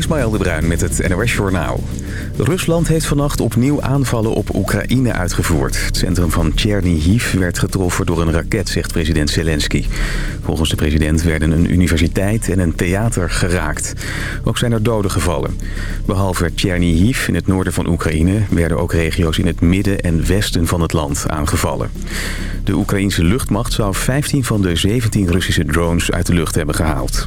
Ismaël de Bruin met het NOS Journaal. Rusland heeft vannacht opnieuw aanvallen op Oekraïne uitgevoerd. Het centrum van Chernihiv werd getroffen door een raket, zegt president Zelensky. Volgens de president werden een universiteit en een theater geraakt. Ook zijn er doden gevallen. Behalve Chernihiv in het noorden van Oekraïne... werden ook regio's in het midden en westen van het land aangevallen. De Oekraïense luchtmacht zou 15 van de 17 Russische drones uit de lucht hebben gehaald.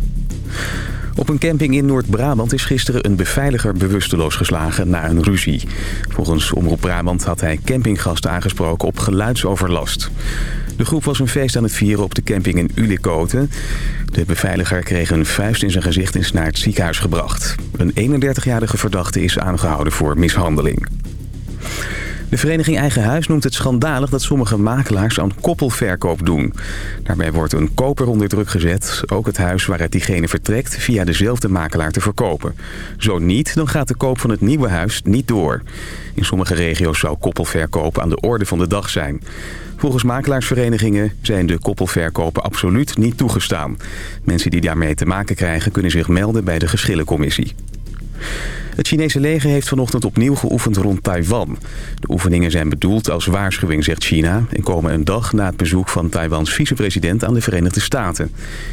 Op een camping in Noord-Brabant is gisteren een beveiliger bewusteloos geslagen na een ruzie. Volgens Omroep Brabant had hij campinggasten aangesproken op geluidsoverlast. De groep was een feest aan het vieren op de camping in Ulikoten. De beveiliger kreeg een vuist in zijn gezicht en is naar het ziekenhuis gebracht. Een 31-jarige verdachte is aangehouden voor mishandeling. De vereniging Eigen Huis noemt het schandalig dat sommige makelaars aan koppelverkoop doen. Daarbij wordt een koper onder druk gezet, ook het huis waaruit diegene vertrekt, via dezelfde makelaar te verkopen. Zo niet, dan gaat de koop van het nieuwe huis niet door. In sommige regio's zou koppelverkoop aan de orde van de dag zijn. Volgens makelaarsverenigingen zijn de koppelverkopen absoluut niet toegestaan. Mensen die daarmee te maken krijgen kunnen zich melden bij de geschillencommissie. Het Chinese leger heeft vanochtend opnieuw geoefend rond Taiwan. De oefeningen zijn bedoeld als waarschuwing, zegt China... en komen een dag na het bezoek van Taiwans vicepresident aan de Verenigde Staten.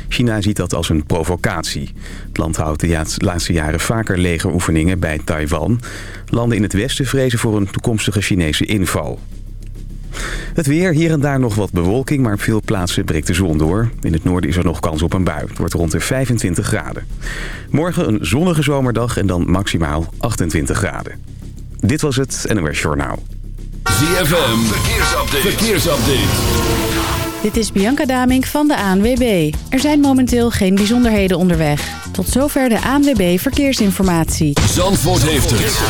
China ziet dat als een provocatie. Het land houdt de laatste jaren vaker legeroefeningen bij Taiwan. Landen in het westen vrezen voor een toekomstige Chinese inval. Het weer, hier en daar nog wat bewolking, maar op veel plaatsen breekt de zon door. In het noorden is er nog kans op een bui. Het wordt rond de 25 graden. Morgen een zonnige zomerdag en dan maximaal 28 graden. Dit was het NOS Journaal. ZFM, verkeersupdate. verkeersupdate. Dit is Bianca Damink van de ANWB. Er zijn momenteel geen bijzonderheden onderweg. Tot zover de ANWB Verkeersinformatie. Zandvoort heeft het.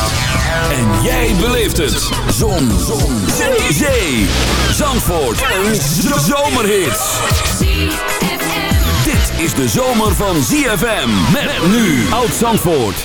En jij beleeft het. Zon. Zon. Zee. Zandvoort. Een zomerhit. Dit is de zomer van ZFM. Met nu. Oud Zandvoort.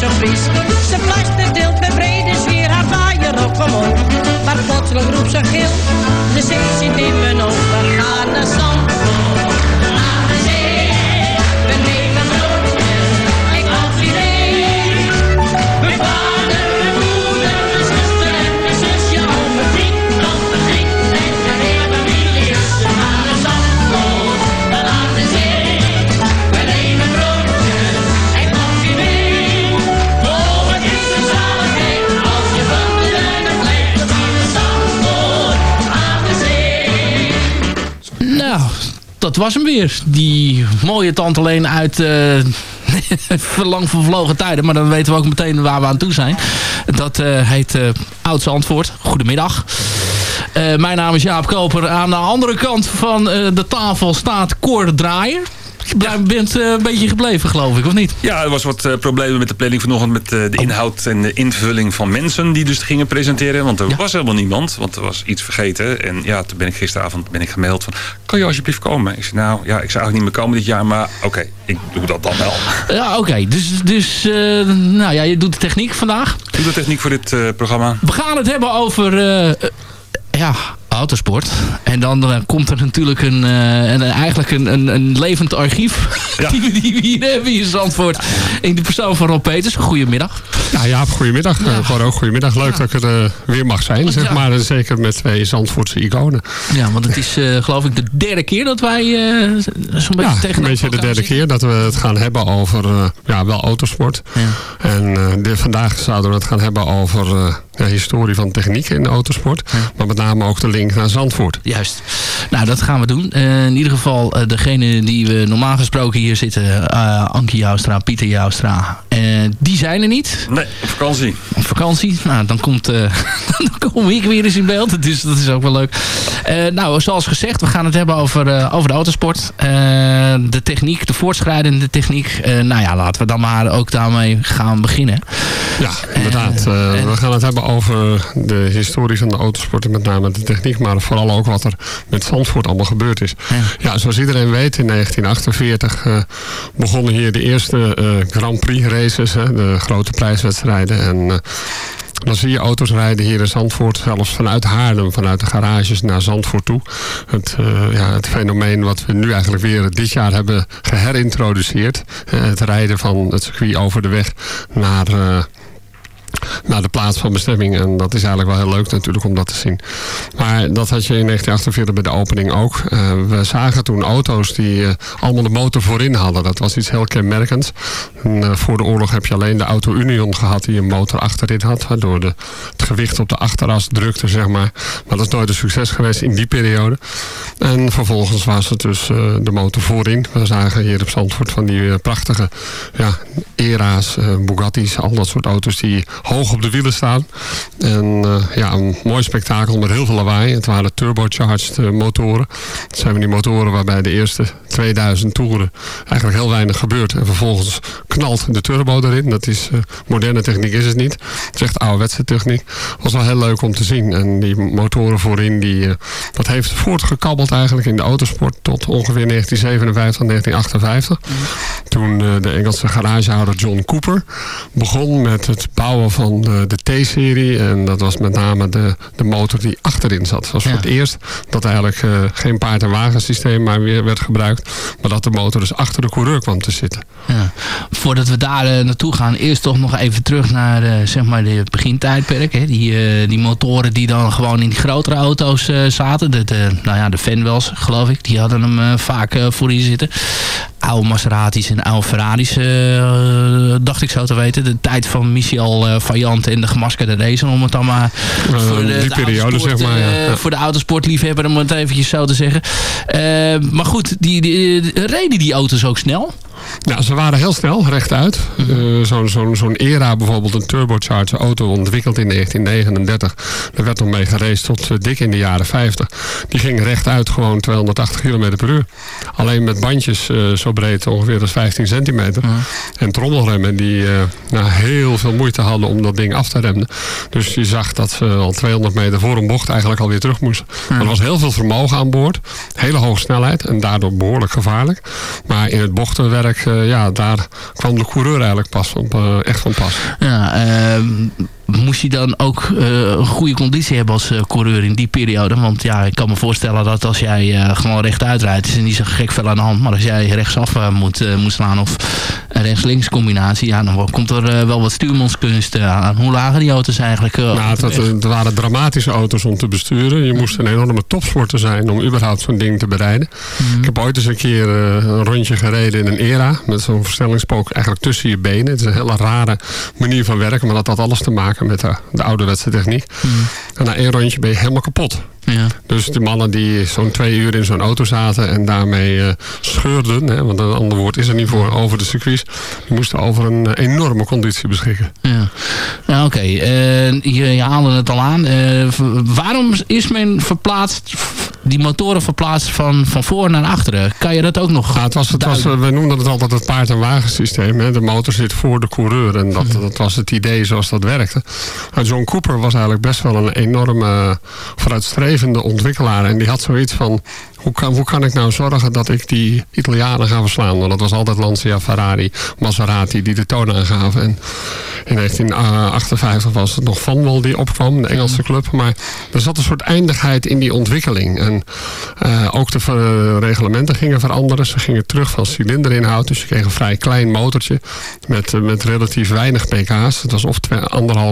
Zo fris. Ze deelt met brede sfeer haar vaaier op omhoog. Maar plotseling roept ze gil, de zee zit in mijn ogen. Ga naar Zandvoort, was hem weer. Die mooie tante Leen uit uh, verlang vervlogen tijden. Maar dan weten we ook meteen waar we aan toe zijn. Dat uh, heet uh, Oudse Antwoord. Goedemiddag. Mijn naam is Jaap Koper. Aan de andere kant van de tafel staat Cor Draaier. Je bent uh, een beetje gebleven, geloof ik, of niet? Ja, er was wat uh, problemen met de planning vanochtend... met uh, de oh. inhoud en de invulling van mensen die dus gingen presenteren. Want er ja. was helemaal niemand, want er was iets vergeten. En ja, toen ben ik gisteravond ben ik gemaild van... kan je alsjeblieft komen? Ik zei, nou ja, ik zou eigenlijk niet meer komen dit jaar... maar oké, okay, ik doe dat dan wel. Ja, oké. Okay. Dus, dus nou ja, je doet de techniek vandaag. Ik doe de techniek voor dit programma. We gaan het hebben over... ja, autosport. En dan uh, komt er natuurlijk een, uh, een eigenlijk een, een, een, levend archief ja. die, we, die we hier hebben in Zandvoort. In de persoon van Rob Peters. Goedemiddag. Ja, ja goedemiddag. Ja. Gewoon ook goedemiddag. Leuk dat ik er eh, weer mag zijn, zeg maar. Zeker met twee Zandvoortse iconen. Ja, want het is eh, geloof ik de derde keer dat wij eh, zo'n beetje Ja, tegen een beetje de derde keer dat we het gaan hebben over, eh, ja, wel autosport. Ja. En eh, de- vandaag zouden we het gaan hebben over eh, ja, historie van techniek in de autosport. Maar met name ook de link naar Zandvoort. Juist. Nou, dat gaan we doen. Eh, in ieder geval, eh, degene die we normaal gesproken hier zitten... eh Ankie Joustra, Pieter Joustra... eh, die zijn er niet. Nee, op vakantie. Op vakantie. Nou, dan, komt, eh, dan kom ik weer eens in beeld. Dus dat is ook wel leuk. Eh, nou, zoals gezegd, we gaan het hebben over, eh, over de autosport. Eh, de techniek, de voortschrijdende techniek. Eh, nou ja, laten we dan maar ook daarmee gaan beginnen. Ja, inderdaad. Eh, we gaan het hebben over de historie van de autosport en met name de techniek. Maar vooral ook wat er met Zandvoort allemaal gebeurd is. Ja. Ja, zoals iedereen weet, in 1948 eh, begonnen hier de eerste eh, Grand Prix races. Hè, de grote prijswedstrijden. En eh, dan zie je auto's rijden hier in Zandvoort, zelfs vanuit Haarlem, vanuit de garages naar Zandvoort toe. Het, ja, het fenomeen wat we nu eigenlijk weer dit jaar hebben geherintroduceerd. Eh, het rijden van het circuit over de weg naar... naar de plaats van bestemming. En dat is eigenlijk wel heel leuk natuurlijk om dat te zien. Maar dat had je in 1948 bij de opening ook. Eh, we zagen toen auto's die eh, allemaal de motor voorin hadden. Dat was iets heel kenmerkends. En, eh, voor de oorlog heb je alleen de Auto Union gehad die een motor achterin had. Waardoor de, het gewicht op de achteras drukte, zeg maar. Maar dat is nooit een succes geweest in die periode. En vervolgens was het dus de motor voorin. We zagen hier op Zandvoort van die prachtige ja, Era's, Bugatti's, al dat soort auto's die hoog op de wielen staan. En eh, ja, een mooi spektakel met heel veel lawaai. Het waren turbocharged eh, motoren. Het zijn die motoren waarbij de eerste 2000 toeren eigenlijk heel weinig gebeurt. En vervolgens knalt de turbo erin. Dat is, eh, moderne techniek is het niet. Het is echt ouderwetse techniek. was wel heel leuk om te zien. En die motoren voorin, die, dat heeft voortgekabbeld eigenlijk in de autosport tot ongeveer 1957, 1958. Toen eh, de Engelse garagehouder John Cooper begon met het bouwen van de, de T-serie. En dat was met name de, de motor die achterin zat. Het was Ja. voor het eerst dat eigenlijk eh, geen paard- en wagensysteem maar weer werd gebruikt. Maar dat de motor dus achter de coureur kwam te zitten. Ja. Voordat we daar eh, naartoe gaan, eerst toch nog even terug naar eh, zeg maar de begintijdperk. Hè? Die, die motoren die dan gewoon in die grotere auto's zaten. De, de, nou ja, de Fenwells, geloof ik, die hadden hem vaak eh, voorin zitten. Oude Maseratis en oude Ferraris, eh, dacht ik zo te weten. De tijd van Michel eh Vaillant en de gemaskerde racer, om het dan maar voor de, die de periode, zeg maar, ja. eh, voor de autosportliefhebber, om het eventjes zo te zeggen. Eh, maar goed, die, die, die- reden die auto's ook snel? Ja, ze waren heel snel, rechtuit. Eh, Zo'n era, bijvoorbeeld een turbocharged auto ontwikkeld in 1939. Daar werd nog mee geraced tot eh, dik in de jaren 50. Die ging rechtuit gewoon 280 km per uur. Alleen met bandjes eh, zo breed ongeveer als 15 centimeter. En trommelremmen die nou, heel veel moeite hadden om dat ding af te remmen. Dus je zag dat ze al 200 meter voor een bocht eigenlijk alweer terug moesten. Er was heel veel vermogen aan boord. Hele hoge snelheid en daardoor behoorlijk gevaarlijk. Maar in het bochtenwerk, eh, ja, daar kwam de coureur eigenlijk pas eh, echt van pas. Ja, ehm, moest hij dan ook eh, een goede conditie hebben als eh, coureur in die periode? Want ja, ik kan me voorstellen dat als jij eh, gewoon rechtuit rijdt, is er niet zo gek veel aan de hand. Maar als jij rechtsaf moet, moet slaan of rechts-links combinatie, ja, dan komt er wel wat stuurmanskunst aan. Hoe lagen die auto's eigenlijk? Nou, het waren dramatische auto's om te besturen. Je moest een enorme topsporter zijn om überhaupt zo'n ding te bereiden. Ik heb ooit eens een keer een rondje gereden in een era. Met zo'n versnellingspook eigenlijk tussen je benen. Het is een hele rare manier van werken. Maar dat had alles te maken met de, de ouderwetse techniek. En na één rondje ben je helemaal kapot. Ja. Dus de mannen die zo'n twee uur in zo'n auto zaten en daarmee eh, scheurden, hè, want een ander woord is er niet voor, over de circuits, die moesten over een eh, enorme conditie beschikken. Ja, nou, oké. Eh, je, je haalde het al aan. Waarom is men verplaatst, die motoren verplaatst van, van voor naar achteren? Kan je dat ook nog Ja, het was, het was, we noemden het altijd het paard- en wagensysteem. Hè. De motor zit voor de coureur en dat, dat was het idee zoals dat werkte. Maar John Cooper was eigenlijk best wel een enorme vooruitstrevende ontwikkelaar. En die had zoiets van, hoe kan, hoe kan ik nou zorgen dat ik die Italianen ga verslaan? Want dat was altijd Lancia, Ferrari, Maserati die de toon aangaven. En In 1958 was het nog Vanwall die opkwam, de Engelse club. Maar er zat een soort eindigheid in die ontwikkeling. En uh, ook de reglementen gingen veranderen. Ze gingen terug van cilinderinhoud. Dus je kreeg een vrij klein motortje met, uh, met relatief weinig pk's. Het was of 2,5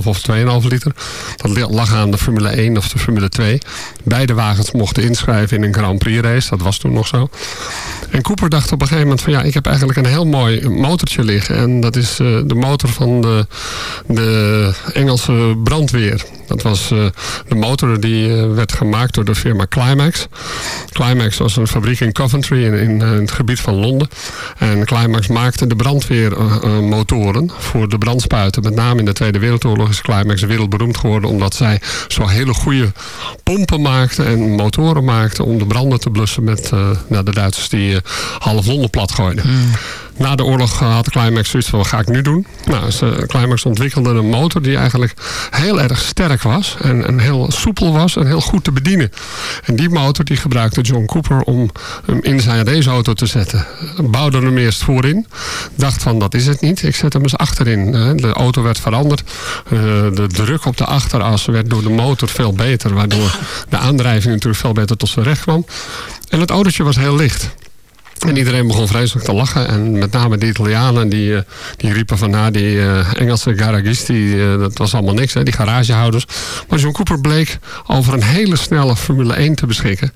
of 2,5 liter. Dat lag aan de Formule 1 of de Formule 2. Beide wagens mochten inschrijven in een Grand Prix race. Dat was toen nog zo. En Cooper dacht op een gegeven moment van ja, ik heb eigenlijk een heel mooi motortje liggen. En dat is uh, de motor van de, de Engelse brandweer. Dat was uh, de motor die uh, werd gemaakt door de firma Climax. Climax was een fabriek in Coventry in, in het gebied van Londen. En Climax maakte de brandweermotoren voor de brandspuiten. Met name in de Tweede Wereldoorlog is Climax wereldberoemd geworden omdat zij zo hele goede pompen maakten en motoren maakten om de branden te blussen met nou, de Duitsers die half Londen plat gooiden. Mm. Na de oorlog had Climax zoiets van, wat ga ik nu doen? Nou, ze, Climax ontwikkelde een motor die eigenlijk heel erg sterk was. En, en heel soepel was en heel goed te bedienen. En die motor die gebruikte John Cooper om hem in zijn raceauto te zetten. Bouwde hem eerst voorin. Dacht van, dat is het niet. Ik zet hem eens achterin. De auto werd veranderd. De druk op de achteras werd door de motor veel beter. Waardoor de aandrijving natuurlijk veel beter tot zijn recht kwam. En het autootje was heel licht. En iedereen begon vreselijk te lachen. En met name de Italianen die, die riepen van... Nou, die uh, Engelse garagisti, uh, dat was allemaal niks, hè, die garagehouders. Maar John Cooper bleek over een hele snelle Formule 1 te beschikken.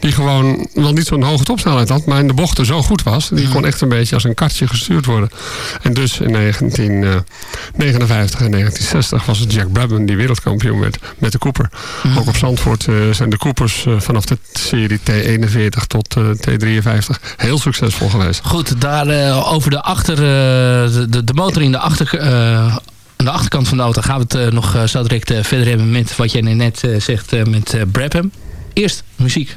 Die gewoon wel niet zo'n hoge topsnelheid had... maar in de bochten zo goed was. Die kon echt een beetje als een kartje gestuurd worden. En dus in 1959 en 1960 was het Jack Brabham die wereldkampioen werd met de Cooper. Ook op Zandvoort uh, zijn de Coopers vanaf de serie T41 tot T53 heel succesvol geweest. Goed, daar uh, over de, achter, uh, de, de motor in de, achter, uh, aan de achterkant van de auto gaan we het nog zo direct verder hebben met wat jij net zegt met Brabham. Eerst muziek.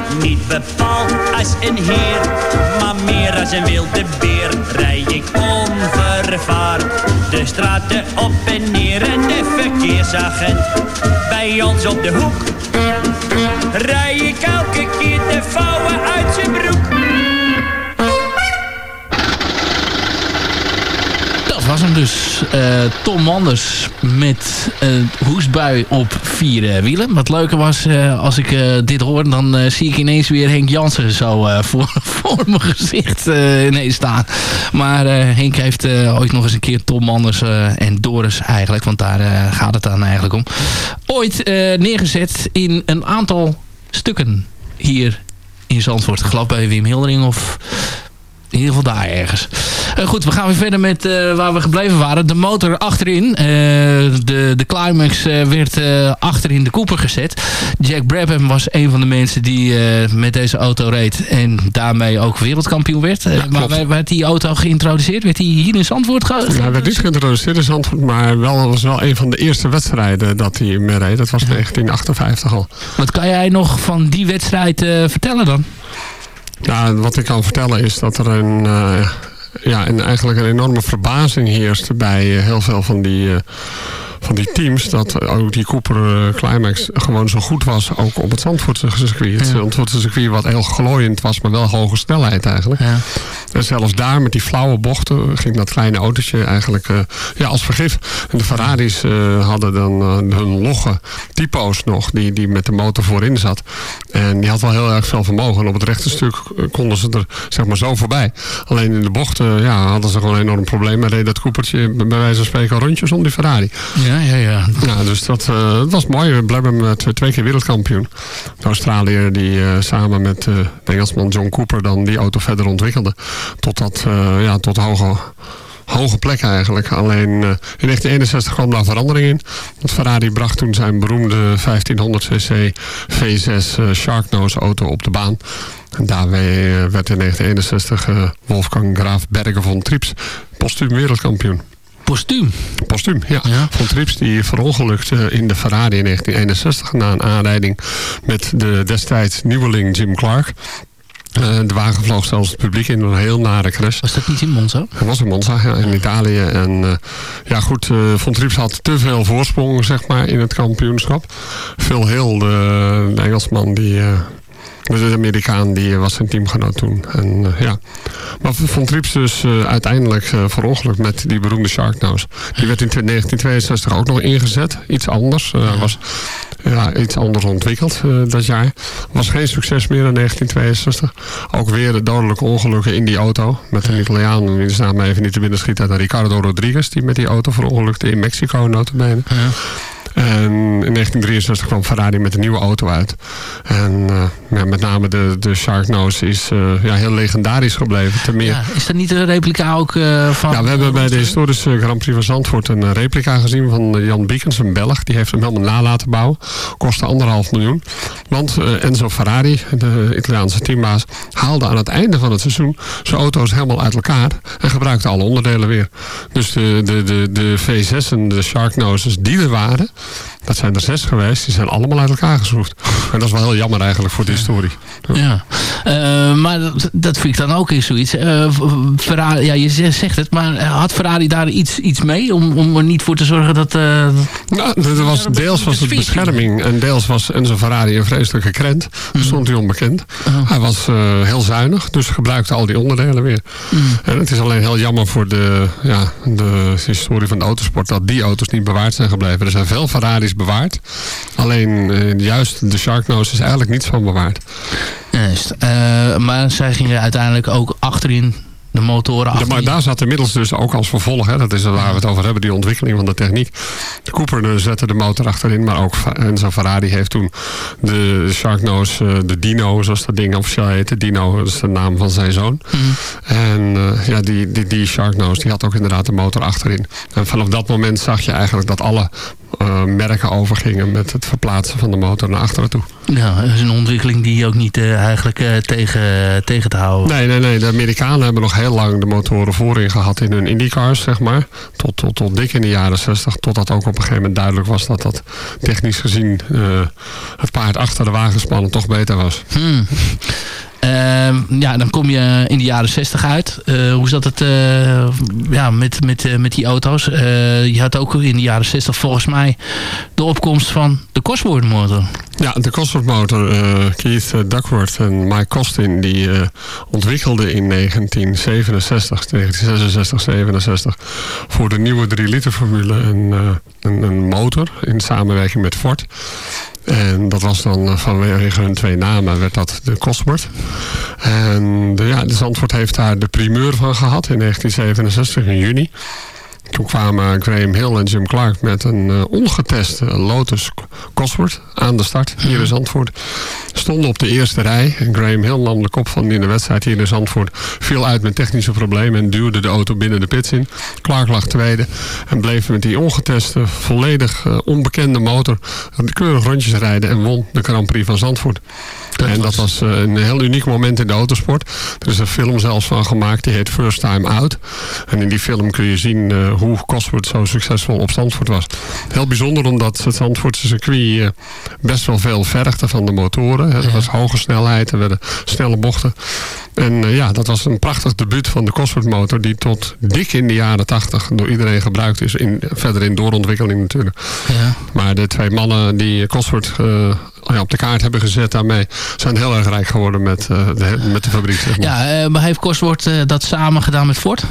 Niet bepaald als een heer, maar meer als een wilde beer. Rij ik onvervaard de straten op en neer. En de verkeersagent bij ons op de hoek. Rij ik elke keer de vouwen uit hem dus. Eh, Tom Manders met een hoestbui op vier eh, wielen. Wat leuker was, eh, als ik dit hoor, dan zie ik ineens weer Henk Jansen zo voor, voor mijn gezicht ineens staan. Maar Henk heeft ooit nog eens een keer Tom Manders en Doris eigenlijk, want daar gaat het dan eigenlijk om. Ooit neergezet in een aantal stukken hier in Zandvoort. Geloof bij Wim Hildering of in ieder geval daar ergens. Uh, goed, we gaan weer verder met uh, waar we gebleven waren. De motor achterin. Uh, de, de Climax werd achterin de Cooper gezet. Jack Brabham was een van de mensen die met deze auto reed. En daarmee ook wereldkampioen werd. Ja, maar werd die auto geïntroduceerd? Werd hij hier in Zandvoort geïntroduceerd? hij werd niet geïntroduceerd in Zandvoort. Maar wel, was wel een van de eerste wedstrijden dat hij mee reed. Dat was 1958 al. Wat kan jij nog van die wedstrijd vertellen dan? Ja, wat ik kan vertellen is dat er een, uh, ja, eigenlijk een enorme verbazing heerst bij uh, heel veel van die... Van die teams dat ook die Cooper eh, Climax gewoon zo goed was. Ook op het Zandvoortse circuit. Het Zandvoortse circuit wat heel glooiend was, maar wel hoge snelheid eigenlijk. Ja. En zelfs daar met die flauwe bochten ging dat kleine autootje eigenlijk uh, ja, als vergif. En de Ferraris uh, hadden dan hun logge typo's nog, die, die met de motor voorin zat. En die had wel heel erg veel vermogen. En op het rechte stuk konden ze er zeg maar zo voorbij. Alleen in de bochten ja, hadden ze gewoon een enorm probleem. En reed dat Coopertje bij wijze van spreken rondjes om die Ferrari. Ja ja, ja. ja dus dat, uh, was mooi. Blabham uh, twee keer wereldkampioen. De Australiër die uh, samen met de Engelsman John Cooper dan die auto verder ontwikkelde. Tot, dat, ja, tot hoge, hoge plek eigenlijk. Alleen in 1961 kwam daar verandering in. Want Ferrari bracht toen zijn beroemde 1500cc V6 Sharknose auto op de baan. En daarmee werd in 1961 Wolfgang Graaf Berger von Trips postuum wereldkampioen. Postuum? Postuum, ja. ja. Von Trips die verongelukte in de Ferrari in 1961 na een aanrijding met de destijds nieuweling Jim Clark. Uh, de wagen vloog zelfs het publiek in een heel nare crash. Was dat niet in Monza? Dat was in Monza, ja, in Italië. En uh, ja goed, uh, Von Trips had te veel voorsprong zeg maar, in het kampioenschap. Phil Hill, de, de Engelsman, die de Amerikaan die was zijn teamgenoot toen. En, uh, ja. Maar Von Trips dus uh, uiteindelijk uh, verongelukt met die beroemde Sharknose. Die werd in 1962 ook nog ingezet. Iets anders. was ja, iets anders ontwikkeld dat jaar. Was geen succes meer in 1962. Ook weer dodelijke ongelukken in die auto. Met een Italiaan, die is naam even niet te binnen schieten. Ricardo Rodriguez, die met die auto verongelukte in Mexico notabene. Ja. En in 1963 kwam Ferrari met een nieuwe auto uit. En uh, ja, met name de, de Sharknose is uh, ja, heel legendarisch gebleven. Ten meer... Ja, is dat niet een replica ook uh, van... Ja, we hebben bij de historische Grand Prix van Zandvoort een replica gezien van Jan Biekens, een Belg. Die heeft hem helemaal na laten bouwen. Kostte anderhalf miljoen. Want Enzo Ferrari, de Italiaanse teambaas, haalde aan het einde van het seizoen zijn auto's helemaal uit elkaar. En gebruikte alle onderdelen weer. Dus de, de, de, de V6 en de Sharknoses die er waren dat zijn er zes geweest. Die zijn allemaal uit elkaar geschroefd. En dat is wel heel jammer eigenlijk voor de historie. Ja, uh, maar dat, dat, vind ik dan ook eens zoiets. Uh, Ferrari, ja, je zegt het, maar had Ferrari daar iets, iets mee? Om, om er niet voor te zorgen dat... Uh, nou, dat was, deels was het bescherming. En deels was Enzo Ferrari een vreselijke krent. Dat stond hij onbekend. -huh. Hij was heel zuinig. Dus gebruikte al die onderdelen weer. Mm. En het is alleen heel jammer voor de, ja, de historie van de autosport... dat die auto's niet bewaard zijn gebleven. Er zijn veel Ferraris bewaard. Alleen uh, juist de Sharknose is eigenlijk niets van bewaard. Juist. Uh, maar zij gingen uiteindelijk ook achterin de motoren Ja, maar daar zat inmiddels dus ook als vervolg, hè, dat is waar we het over hebben, die ontwikkeling van de techniek. De Cooper zette de motor achterin, maar ook Enzo Ferrari heeft toen de Sharknose, eh, de Dino, zoals dat ding officieel heette. Dino, dat is de naam van zijn zoon. Mm. En uh, ja, die, die, die Sharknose, die had ook inderdaad de motor achterin. En vanaf dat moment zag je eigenlijk dat alle uh, merken overgingen met het verplaatsen van de motor naar achteren toe. Ja, dat is een ontwikkeling die ook niet uh, eigenlijk uh, tegen, tegen te houden. Nee, nee, nee. De Amerikanen hebben nog heel lang de motoren voorin gehad in hun IndyCars, zeg maar. Tot, tot, tot dik in de jaren 60. Totdat ook op een gegeven moment duidelijk was dat dat technisch gezien het paard achter de wagen toch beter was. Hmm. Uh, ja, dan kom je in de jaren 60 uit. Uh, hoe zat het uh, ja, met, met, uh, met die auto's? je had ook in de jaren 60 volgens mij de opkomst van de Cosworth motor. Ja, de Cosworth motor, uh, Keith Duckworth en Mike Costin, die uh, ontwikkelden in 1967, 1966, 67 voor de nieuwe 3 liter formule een, uh, een, een, motor in samenwerking met Ford. En dat was dan vanwege hun twee namen werd dat de Cosworth. En de, ja, de Zandvoort heeft daar de primeur van gehad in 1967 in juni. Toen kwamen Graham Hill en Jim Clark met een uh, ongeteste Lotus Cosworth aan de start hier in Zandvoort. Stonden op de eerste rij. En Graham Hill nam de kop van in de wedstrijd hier in Zandvoort. Viel uit met technische problemen en duwde de auto binnen de pits in. Clark lag tweede en bleef met die ongeteste, volledig uh, onbekende motor keurig rondjes rijden en won de Grand Prix van Zandvoort. En dat was uh, een heel uniek moment in de autosport. Er is een film zelfs van gemaakt, die heet First Time Out. En in die film kun je zien uh, hoe Cosworth zo succesvol op Zandvoort was. Heel bijzonder omdat het Zandvoortse circuit uh, best wel veel vergde van de motoren. Er was hoge snelheid, er werden snelle bochten. En ja, dat was een prachtig debuut van de Cosworth motor... die tot dik in de jaren 80 door iedereen gebruikt is. In, verder in doorontwikkeling natuurlijk. Ja. Maar de twee mannen die Cosworth op de kaart hebben gezet daarmee... zijn heel erg rijk geworden met, uh, de, met de fabriek. Zeg maar. Ja, maar heeft Cosworth uh, dat samen gedaan met Ford?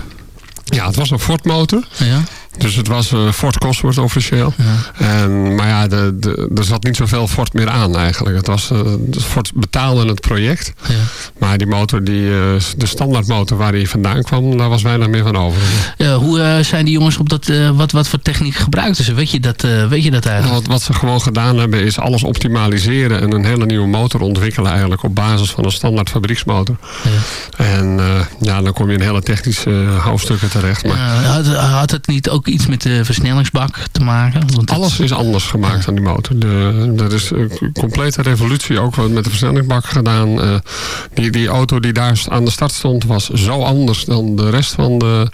Ja, het was een Ford motor. Ja. Dus het was uh, Ford Cosworth officieel. Ja. En, maar ja, de, de, er zat niet zoveel Ford meer aan eigenlijk. Het was, uh, Ford betaalde het project. Ja. Maar die motor, die, uh, de standaardmotor waar hij vandaan kwam, daar was weinig meer van over. Ja, hoe zijn die jongens op dat, wat, wat voor techniek gebruikten ze? Weet je dat, weet je dat eigenlijk? Wat, wat, ze gewoon gedaan hebben is alles optimaliseren en een hele nieuwe motor ontwikkelen eigenlijk op basis van een standaard fabrieksmotor. Ja. En ja, dan kom je in hele technische hoofdstukken terecht. Maar... had, had het niet ook iets met de versnellingsbak te maken? Want Alles is anders gemaakt aan die motor. De, er is een complete revolutie ook met de versnellingsbak gedaan. Uh, die, die auto die daar aan de start stond was zo anders dan de rest van de,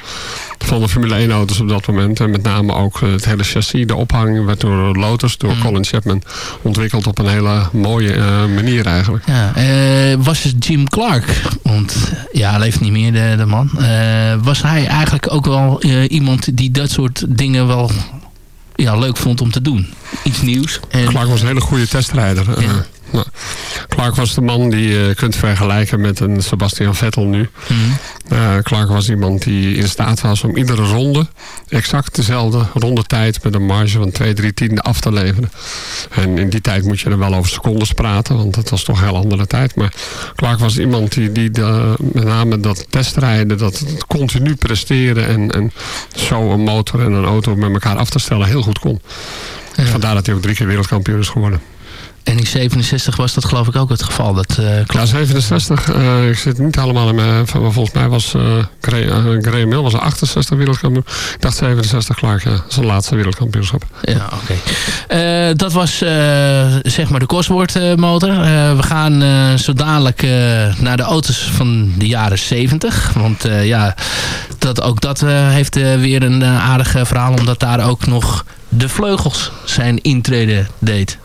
van de Formule 1 auto's op dat moment. En met name ook het hele chassis, de ophanging werd door Lotus, door mm. Colin Chapman ontwikkeld op een hele mooie uh, manier eigenlijk. Ja, uh, was het Jim Clark, want ja, hij leeft niet meer de, de man. was hij eigenlijk ook wel iemand die dat soort dingen wel ja, leuk vond om te doen. Iets nieuws. En... Clark was een hele goede testrijder. Ja. Nou, Clark was de man die je kunt vergelijken met een Sebastian Vettel nu. Mm -hmm. uh, Clark was iemand die in staat was om iedere ronde exact dezelfde rondetijd met een marge van 2, 3 tienden af te leveren. En in die tijd moet je er wel over secondes praten, want dat was toch een heel andere tijd. Maar Clark was iemand die, die de, met name dat testrijden, dat continu presteren en, en zo een motor en een auto met elkaar af te stellen heel goed kon. Ja. Vandaar dat hij ook drie keer wereldkampioen is geworden. En in 67 was dat geloof ik ook het geval. Dat, uh, ja, 67. Uh, ik zit niet helemaal in mijn... Volgens mij was uh, Graham Mill was een 68 wereldkampioen. Ik dacht 67 Clark, ja. Zijn laatste wereldkampioenschap. Ja, oké. Okay. dat was zeg maar de Cosworth motor. we gaan zo dadelijk naar de auto's van de jaren 70. Want ja, dat, ook dat heeft weer een aardig verhaal. Omdat daar ook nog de vleugels zijn intrede deed.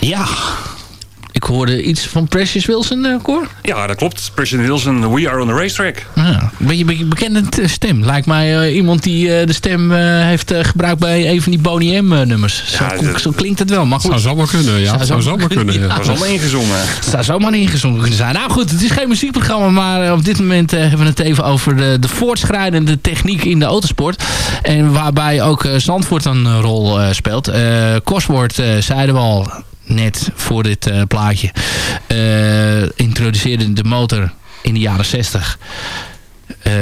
Ja, ik hoorde iets van Precious Wilson, uh, Cor. Ja, dat klopt. Precious Wilson, We Are on the Racetrack. Ja, een beetje be bekende stem. Lijkt mij uh, iemand die uh, de stem heeft gebruikt bij een van die Boney M-nummers. Zo, ja, zo, klinkt het wel. Maar goed. Zou zomaar kunnen, ja. Zou, zou zomaar kunnen. Ja. Ja. Zou ingezongen. Zou zomaar ingezongen kunnen zijn. Nou goed, het is geen muziekprogramma, maar op dit moment hebben we het even over de, de voortschrijdende techniek in de autosport. En waarbij ook Zandvoort een rol speelt. Cosworth zeiden we al, net voor dit uh, plaatje, uh, introduceerde de motor in de jaren 60 uh,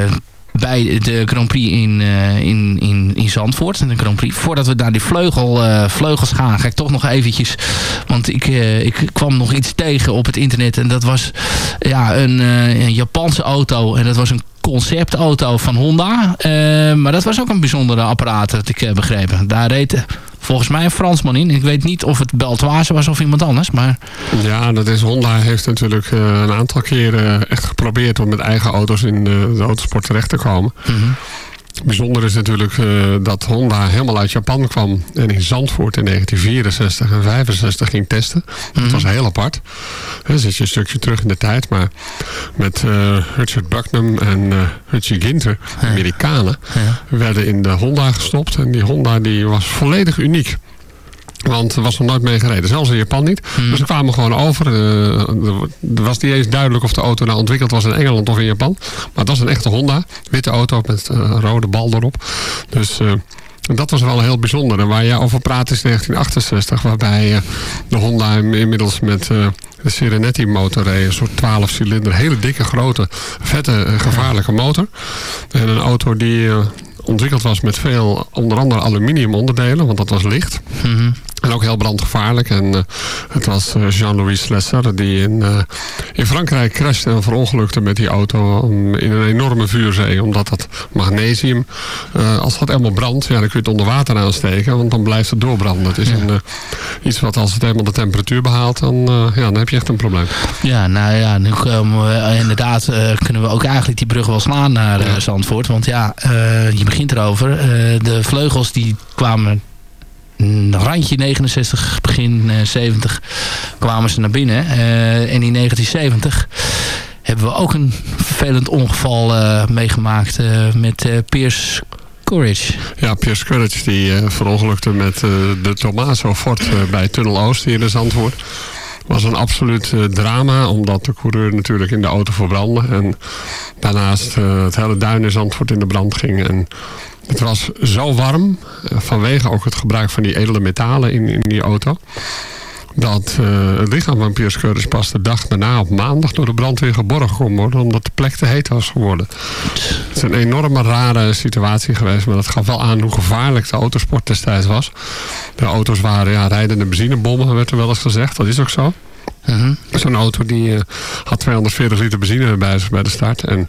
bij de Grand Prix in, in, in, in Zandvoort. De Grand Prix. Voordat we naar die vleugel, vleugels gaan, ga ik toch nog eventjes... Want ik, ik kwam nog iets tegen op het internet. En dat was ja, een, een Japanse auto. En dat was een conceptauto van Honda. maar dat was ook een bijzondere apparaat, dat ik heb begrepen. Daar reed volgens mij een Fransman in. Ik weet niet of het Beltoise was of iemand anders. Maar... Ja, dat is, Honda heeft natuurlijk uh, een aantal keren echt geprobeerd om met eigen auto's in de, de autosport terecht te komen. Mm -hmm. Bijzonder is natuurlijk uh, dat Honda helemaal uit Japan kwam en in Zandvoort in 1964 en 65 ging testen. Mm -hmm. Dat was heel apart. Dan zit je een stukje terug in de tijd, maar met uh, Richard Bucknam en uh, Richie Ginter, ja. Amerikanen, ja. werden in de Honda gestopt. En die Honda die was volledig uniek. Want er was nog nooit mee gereden. Zelfs in Japan niet. Hmm. Dus ze kwamen gewoon over. Uh, er was niet eens duidelijk of de auto nou ontwikkeld was in Engeland of in Japan. Maar het was een echte Honda. Witte auto met een uh, rode bal erop. Dus... Uh, dat was wel heel bijzonder. En waar jij over praat is 1968. Waarbij de Honda inmiddels met de Serenetti motor reed. Een soort 12 cilinder. Hele dikke, grote, vette, gevaarlijke motor. En een auto die ontwikkeld was met veel, onder andere aluminium onderdelen, want dat was licht. -hmm. En ook heel brandgevaarlijk. En uh, het was uh, Jean-Louis Slesser die in, uh, in Frankrijk crashte en verongelukte met die auto in een enorme vuurzee. Omdat dat magnesium, als dat helemaal brandt, ja, dan kun je het onder water aansteken. Want dan blijft het doorbranden. Het is ja. een, iets wat als het helemaal de temperatuur behaalt, dan, ja, dan heb je echt een probleem. Ja, nou ja, nu we, inderdaad kunnen we ook eigenlijk die brug wel slaan naar ja. Zandvoort. Want ja, je begint erover. de vleugels die kwamen randje 69, begin 70 kwamen ze naar binnen. Uh, en in 1970 hebben we ook een vervelend ongeval uh, meegemaakt met Piers Courage. Ja, Piers Courage die verongelukte met de Tomaso Fort bij Tunnel Oost hier in Zandvoort was een absoluut drama, omdat de coureur natuurlijk in de auto verbrandde. En daarnaast het hele duin in Zandvoort in de brand ging. En het was zo warm, uh, vanwege ook het gebruik van die edele metalen in, in die auto. Dat het lichaam van Piers Curtis pas de dag daarna op maandag door de brandweer geborgen kon worden. Omdat de plek te heet was geworden. Het is een enorme rare situatie geweest. Maar dat gaf wel aan hoe gevaarlijk de autosport destijds was. De auto's waren ja, rijdende benzinebommen, werd er wel eens gezegd. Dat is ook zo. Uh -huh. Zo'n auto die uh, had 240 liter benzine bij bij de start. En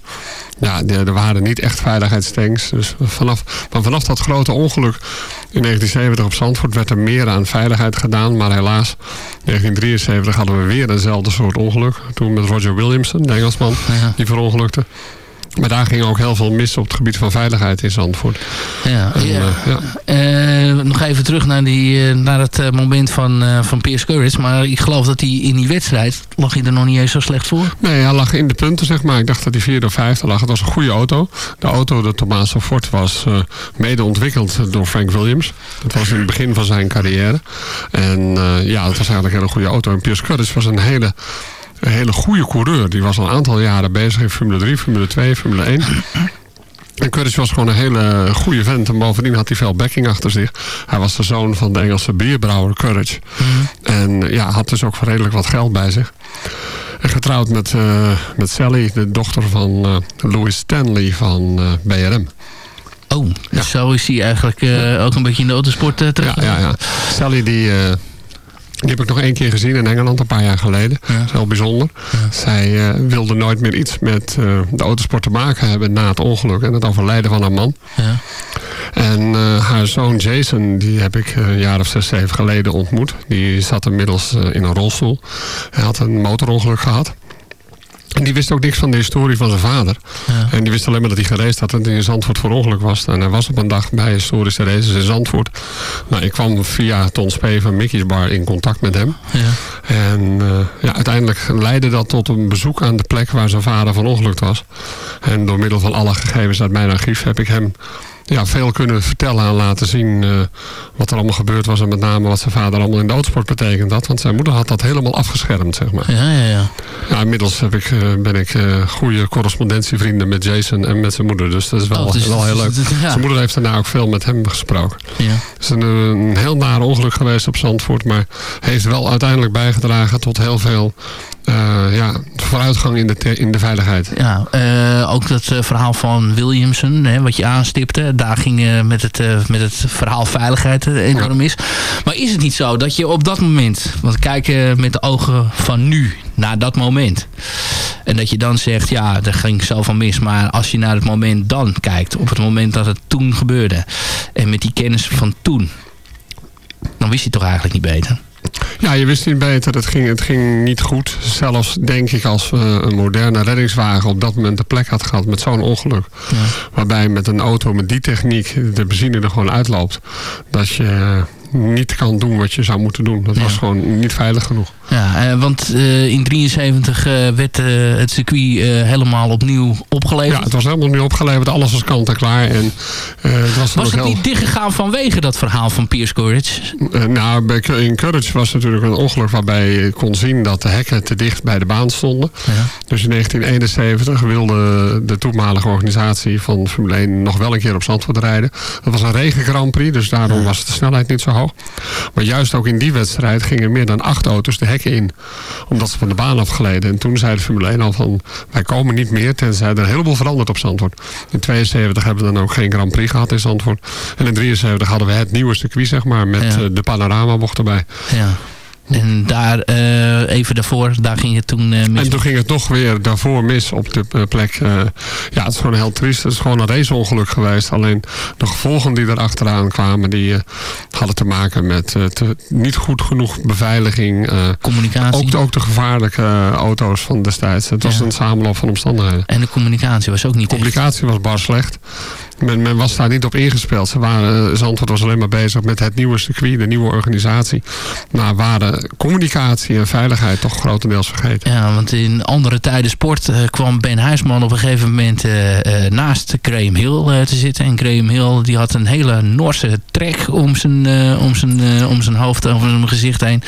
ja, die, er waren niet echt veiligheidstanks. Dus vanaf, maar vanaf dat grote ongeluk in 1970 op Zandvoort werd er meer aan veiligheid gedaan. Maar helaas, in 1973 hadden we weer eenzelfde soort ongeluk. Toen met Roger Williamson, de Engelsman, ja. die verongelukte. Maar daar ging ook heel veel mis op het gebied van veiligheid in Zandvoort. Ja, en, ja. Uh, ja. Nog even terug naar, die, uh, naar het moment van, van Piers Courage. Maar ik geloof dat hij in die wedstrijd... lag hij er nog niet eens zo slecht voor? Nee, hij lag in de punten, zeg maar. Ik dacht dat hij vierde of vijfde lag. Het was een goede auto. De auto, de Tomaso Ford, was mede ontwikkeld door Frank Williams. Dat was in het begin van zijn carrière. En ja, het was eigenlijk een hele goede auto. En Piers Courage was een hele een hele goede coureur. Die was al een aantal jaren bezig in Formule 3, Formule 2, Formule 1. En Curtis was gewoon een hele goede vent. En bovendien had hij veel backing achter zich. Hij was de zoon van de Engelse bierbrouwer Courage. Mm. En ja, had dus ook redelijk wat geld bij zich. En getrouwd met, uh, met Sally, de dochter van uh, Louis Stanley van uh, BRM. Oh, ja. zo is hij eigenlijk ook een beetje in de autosport terug. Ja, ja, ja. Sally die die heb ik nog één keer gezien in Engeland, een paar jaar geleden. Ja. Dat is heel bijzonder. Ja. Zij uh, wilde nooit meer iets met uh, de autosport te maken hebben na het ongeluk en het overlijden van haar man. Ja. En uh, haar zoon Jason, die heb ik een jaar of zes, zeven geleden ontmoet. Die zat inmiddels in een rolstoel. Hij had een motorongeluk gehad. En die wist ook niks van de historie van zijn vader. Ja. En die wist alleen maar dat hij gereisd had en in Zandvoort voor ongeluk was. En hij was op een dag bij historische races in Zandvoort. Nou, ik kwam via Ton Spee van Mickey's Bar in contact met hem. Ja. En eh, ja, uiteindelijk leidde dat tot een bezoek aan de plek waar zijn vader van ongelukt was. En door middel van alle gegevens uit mijn archief heb ik hem ja, veel kunnen vertellen en laten zien eh, wat er allemaal gebeurd was. En met name wat zijn vader allemaal in de autosport betekend had. Want zijn moeder had dat helemaal afgeschermd, zeg maar. Ja, ja, ja. Ja, inmiddels heb ik, eh, ben ik eh, goede correspondentievrienden met Jason en met zijn moeder. Dus dat is wel, Oh, dus- wel heel leuk. dus- ja. Zijn moeder heeft daarna ook veel met hem gesproken. ja. Het is een, een heel nare ongeluk geweest op Zandvoort. Maar heeft wel uiteindelijk bijgedragen tot heel veel ja, vooruitgang in de, in de veiligheid. Ja, ook dat verhaal van Williamson, hè, wat je aanstipte. Daar ging eh, met, het, eh, met het verhaal veiligheid eh, enorm mis. Maar is het niet zo dat je op dat moment... Want kijk eh, met de ogen van nu naar dat moment. En dat je dan zegt, ja, er ging zo van mis. Maar als je naar het moment dan kijkt. Op het moment dat het toen gebeurde. En met die kennis van toen. Dan wist je toch eigenlijk niet beter. Ja, je wist niet beter. Het ging, het ging niet goed. Zelfs denk ik als een moderne reddingswagen op dat moment de plek had gehad met zo'n ongeluk. Waarbij met een auto met die techniek de benzine er gewoon uitloopt. Dat je niet kan doen wat je zou moeten doen. Dat was gewoon niet veilig genoeg. Ja, eh, want eh, in 73 eh, werd het circuit helemaal opnieuw opgeleverd. Ja, het was helemaal nu opgeleverd. Alles was kant en klaar. En, het was Was het heel- niet dichtgegaan vanwege dat verhaal van Piers Courage? Nou, in Courage was natuurlijk een ongeluk waarbij je kon zien dat de hekken te dicht bij de baan stonden. Ja. Dus in 1971 wilde de toenmalige organisatie van Formule 1 nog wel een keer op Zandvoort rijden. Dat was een regen Grand Prix, dus daarom was de snelheid niet zo hoog. Maar juist ook in die wedstrijd gingen meer dan acht auto's de hekken in. Omdat ze van de baan afgleden. En toen zei de Formule 1 al van, wij komen niet meer tenzij er een heleboel verandert op Zandvoort. In 72 hebben we dan ook geen Grand Prix gehad in Zandvoort. En in 73 hadden we het nieuwe circuit, zeg maar, met Ja. eh, de panoramabocht erbij. Ja. En daar, eh, even daarvoor, daar ging het toen eh, mis. En toen ging het nog weer daarvoor mis op de eh, plek. ja, het is gewoon heel triest. Het is gewoon een raceongeluk geweest. Alleen de gevolgen die er achteraan kwamen, die hadden te maken met te- niet goed genoeg beveiliging. Communicatie. ook, de, ook de gevaarlijke auto's van destijds. Het was Ja. een samenloop van omstandigheden. En de communicatie was ook niet De communicatie was bar slecht. Men, men was daar niet op ingespeeld. Ze waren, eh, Zandvoort was alleen maar bezig met het nieuwe circuit, de nieuwe organisatie. Maar waren communicatie en veiligheid toch grotendeels vergeten. Ja, want in andere tijden sport eh, kwam Ben Huisman op een gegeven moment eh, naast Graham Hill te zitten. En Graham Hill die had een hele Noorse trek om zijn, om zijn, om zijn hoofd, over zijn gezicht heen.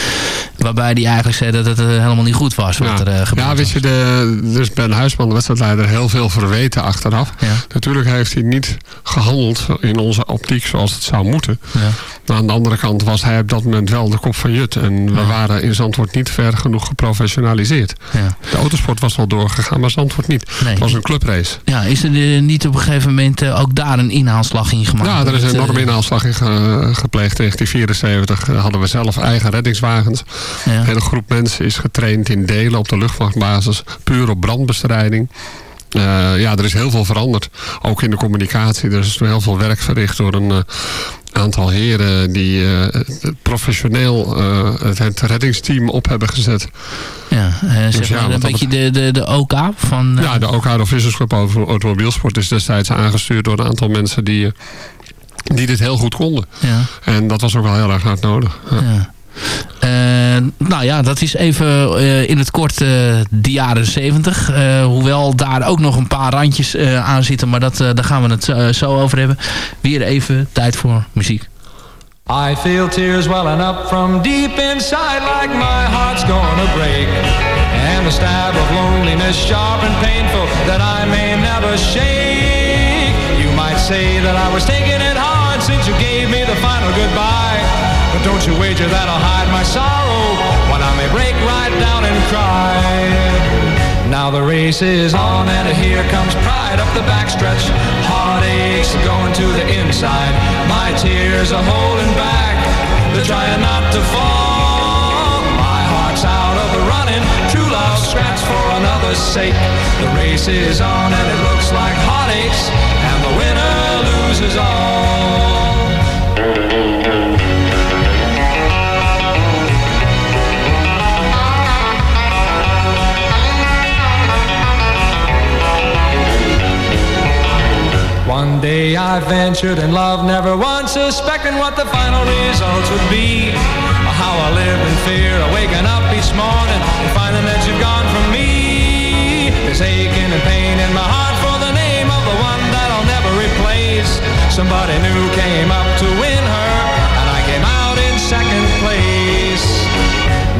Waarbij hij eigenlijk zei dat het helemaal niet goed was wat Ja. er gebeurde. Ja, weet je, de, dus Ben Huisman, de wedstrijdleider, heel veel verweten achteraf. Ja. Natuurlijk heeft hij niet gehandeld in onze optiek zoals het zou moeten. Ja. Maar aan de andere kant was hij op dat moment wel de kop van Jut. En we waren in Zandvoort niet ver genoeg geprofessionaliseerd. Ja. De autosport was wel doorgegaan, maar Zandvoort niet. Nee. Het was een clubrace. Ja, is er eh, niet op een gegeven moment eh, ook daar een inhaalslag in gemaakt? Ja, er is een eh, enorme inhaalslag in ge- gepleegd. In 1974 eh, hadden we zelf eigen reddingswagens. Een hele groep mensen is getraind in delen op de luchtmachtbasis. Puur op brandbestrijding. Eh, ja, er is heel veel veranderd. Ook in de communicatie. Er is heel veel werk verricht door een eh, aantal heren die eh, professioneel het, reddingsteam op hebben gezet. Ja, zeg Dus ja, maar, een beetje de, de, de OK van... Ja, de Okado Vissers Club over automobielsport is destijds aangestuurd door een aantal mensen die, die dit heel goed konden. ja. En dat was ook wel heel erg hard nodig. Ja. Ja. Eh, nou ja, dat is even eh, in het kort eh, de jaren 70. Eh, hoewel daar ook nog een paar randjes aan zitten. Maar dat, daar gaan we het zo over hebben. Weer even tijd voor muziek. I feel tears welling up from deep inside like my heart's gonna break. And the stab of loneliness sharp and painful that I may never shake. You might say that I was taking it hard since you gave me the final goodbye. But don't you wager that I'll hide my sorrow when I may break right down and cry. Now the race is on and here comes pride up the backstretch. Heartaches going to the inside. My tears are holding back. They're trying not to fall. My heart's out of the running. True love scraps for another's sake. The race is on and it looks like heartaches. And the winner loses all. Day I ventured in love, never once suspecting what the final results would be. How I lived in fear waking up each morning and finding that you've gone from me. This aching and pain in my heart for the name of the one that I'll never replace. Somebody new came up to win her,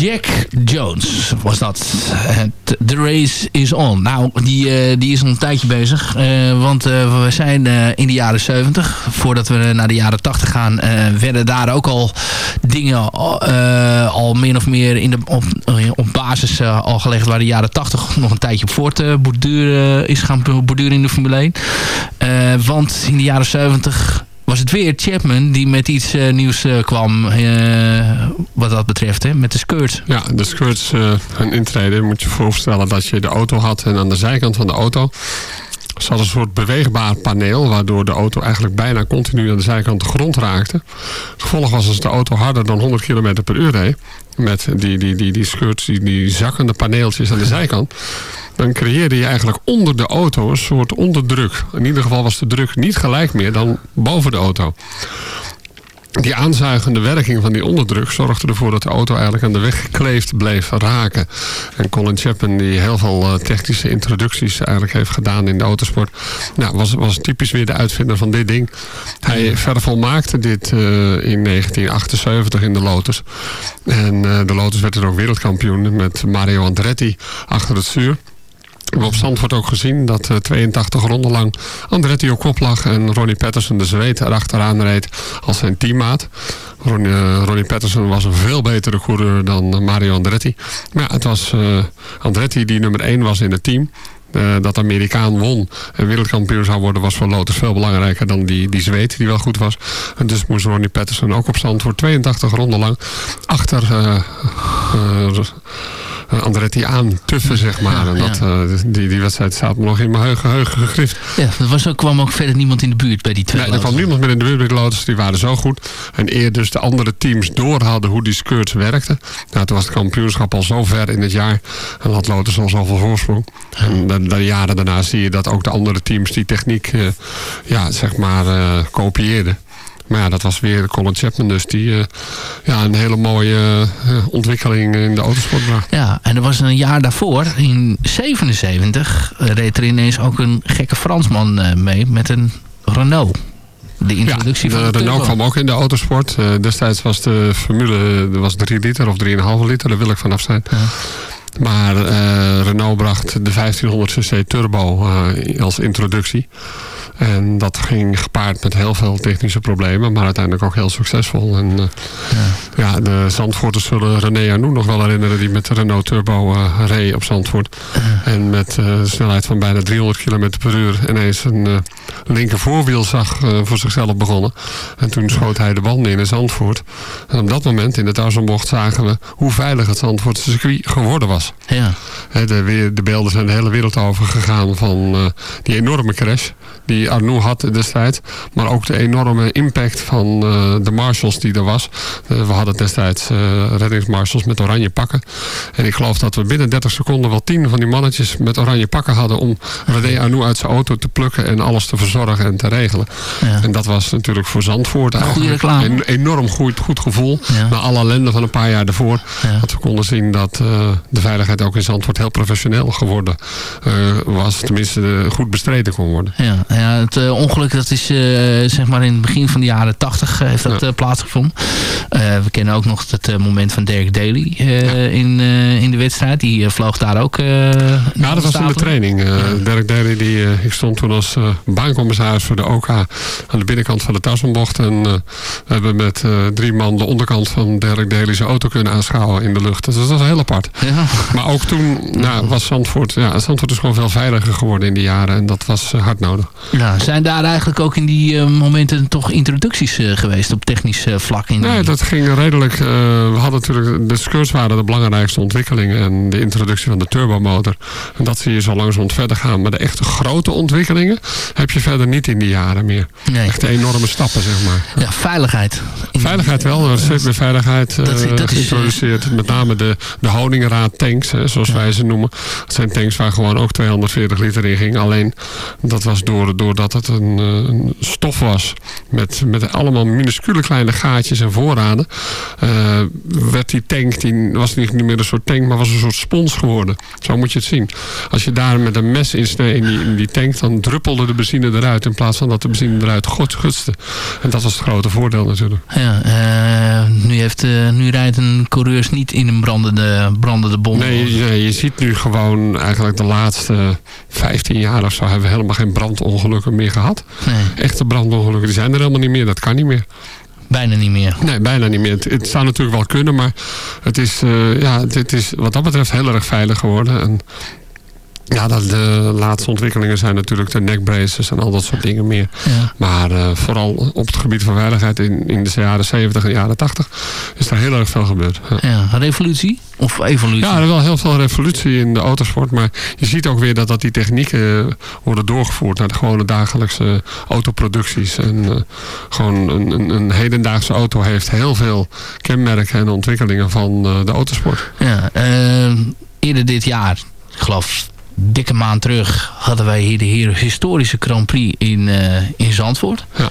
Jack Jones was dat. The Race is On. Nou, die, uh, die is al een tijdje bezig. Uh, want uh, we zijn in de jaren 70. Voordat we naar de jaren 80 gaan... werden daar ook al dingen al min of meer in de, op, op basis al gelegd... waar de jaren 80 nog een tijdje op voort borduren, is gaan borduren in de Formule 1. want in de jaren 70 was het weer Chapman die met iets uh, nieuws uh, kwam uh, wat dat betreft, hè? met de skirts. Ja, de skirts, een intreden. Moet je voorstellen dat je de auto had en aan de zijkant van de auto zat een soort beweegbaar paneel... waardoor de auto eigenlijk bijna continu aan de zijkant de grond raakte. Het gevolg was als de auto harder dan 100 km per uur reed... met die, die, die, die skirts, die, die zakkende paneeltjes aan de zijkant... dan creëerde je eigenlijk onder de auto een soort onderdruk. In ieder geval was de druk niet gelijk meer dan boven de auto die aanzuigende werking van die onderdruk zorgde ervoor dat de auto eigenlijk aan de weg gekleefd bleef raken. En Colin Chapman, die heel veel uh, technische introducties eigenlijk heeft gedaan in de autosport, nou, was, was typisch weer de uitvinder van dit ding. Hij verder volmaakte dit uh, in 1978 in de Lotus. En uh, de Lotus werd er ook wereldkampioen met Mario Andretti achter het stuur. Op Zandvoort ook gezien dat uh, 82 ronden lang Andretti op kop lag en Ronnie Patterson de zweet erachteraan reed als zijn teammaat. Ronnie, Ronnie Patterson was een veel betere coureur dan Mario Andretti. Maar het was Andretti die nummer 1 was in het team. Dat Amerikaan won en wereldkampioen zou worden was voor Lotus veel belangrijker dan die, die zweet die wel goed was. En dus moest Ronnie Patterson ook op stand voor 82 ronden lang achter Andretti aantuffen, zeg maar. En dat, ja. die, die wedstrijd staat me nog in mijn geheugen gegrift. Ja, er was ook, kwam ook verder niemand in de buurt bij die twee Nee, er kwam niemand meer in de buurt bij de Lotus. Die waren zo goed. En eer dus de andere teams door hadden hoe die skirts werkten. Nou, toen was het kampioenschap al zo ver in het jaar. En had Lotus al zoveel voorsprong. En de, de, jaren daarna zie je dat ook de andere teams die techniek, uh, ja, zeg maar, uh, kopieerden. Maar ja, dat was weer Colin Chapman dus die uh, ja, een hele mooie uh, ontwikkeling in de autosport bracht. Ja, en er was een jaar daarvoor, in 77, reed er ineens ook een gekke Fransman uh, mee met een Renault. De introductie ja, de van de Renault kwam ook in de autosport. destijds was de formule was 3 liter of 3,5 liter, daar wil ik vanaf zijn. Ja. Maar Renault bracht de 1500cc turbo als introductie. En dat ging gepaard met heel veel technische problemen. Maar uiteindelijk ook heel succesvol. En uh, ja. ja. de Zandvoorters zullen René Arnoux nog wel herinneren. Die met de Renault Turbo uh, reed op Zandvoort. En met de snelheid van bijna 300 km per uur ineens een linker voorwiel zag voor zichzelf begonnen. En toen schoot hij de banden in in Zandvoort. En op dat moment in de Tarzanbocht zagen we hoe veilig het Zandvoortse circuit geworden was. Ja. De, de beelden zijn de hele wereld over gegaan van die enorme crash. Die Arnoux had destijds. Maar ook de enorme impact van uh, de marshals die er was. Uh, we hadden destijds uh, reddingsmarshals met oranje pakken. En ik geloof dat we binnen 30 seconden wel 10 van die mannetjes met oranje pakken hadden... om René Arnoux uit zijn auto te plukken en alles te verzorgen en te regelen. Ja. En dat was natuurlijk voor Zandvoort eigenlijk een enorm goed, goed gevoel. Ja. Na alle ellende van een paar jaar daarvoor. Ja. Dat we konden zien dat de veiligheid ook in Zandvoort heel professioneel geworden was. Tenminste goed bestreden kon worden. Ja, ja het uh, ongeluk dat is uh, zeg maar in het begin van de jaren 80 uh, heeft dat plaatsgevonden. we kennen ook nog het moment van Dirk Daly in, in de wedstrijd. Die vloog daar ook Ja, dat was in de training. Dirk Daly, die, ik stond toen als baancommissaris voor de OK aan de binnenkant van de Tassenbocht. En we hebben met drie man de onderkant van Dirk Daly's auto kunnen aanschouwen in de lucht. Dus dat was heel apart. Ja. Maar ook toen nou, was Zandvoort, ja, Zandvoort is gewoon veel veiliger geworden in die jaren. En dat was hard nodig. Ja, zijn daar eigenlijk ook in die uh, momenten toch introducties uh, geweest op technisch uh, vlak? In nee, dat ging redelijk. we hadden natuurlijk, de skirts waren de belangrijkste ontwikkelingen en de introductie van de turbomotor. En dat zie je zo langzamerhand verder gaan. Maar de echte grote ontwikkelingen heb je verder niet in die jaren meer. Nee. Echt enorme stappen, zeg maar. Ja, veiligheid. Veiligheid wel, er is steeds meer veiligheid dat, dat geïntroduceerd. Is, Met name de, de honingraad tanks, hè, zoals ja. wij ze noemen. Dat zijn tanks waar gewoon ook 240 liter in ging. Alleen, dat was door, doordat het een, een stof was met, met allemaal minuscule kleine gaatjes en voorraden. Uh, werd die tank, die was niet meer een soort tank, maar was een soort spons geworden. Zo moet je het zien. Als je daar met een mes in die, in die tank, dan druppelde de benzine eruit in plaats van dat de benzine eruit gutste. En dat was het grote voordeel natuurlijk. Ja, uh, nu, heeft, uh, nu rijdt een coureurs niet in een brandende, brandende bom. Nee, nee, je ziet nu gewoon eigenlijk de laatste 15 jaar of zo hebben we helemaal geen brandongelukken meer gehad. Nee. Echte brandongelukken, die zijn er helemaal niet meer. Dat kan niet meer. Bijna niet meer. Nee, bijna niet meer. Het, zou natuurlijk wel kunnen, maar het is, uh, ja, het, is wat dat betreft heel erg veilig geworden. En ja, dat, de laatste ontwikkelingen zijn natuurlijk de neckbraces en al dat soort dingen meer. Ja. Maar uh, vooral op het gebied van veiligheid in, in de jaren 70 en jaren 80 is er heel erg veel gebeurd. Ja, ja revolutie? Of evolutie? Ja, er is wel heel veel revolutie in de autosport. Maar je ziet ook weer dat, dat die technieken worden doorgevoerd naar de gewone dagelijkse autoproducties. En uh, gewoon een, een, een, hedendaagse auto heeft heel veel kenmerken en ontwikkelingen van uh, de autosport. Ja, eerder dit jaar, ik geloof dikke maand terug hadden wij hier de hier historische Grand Prix in, uh, in Zandvoort. Ja.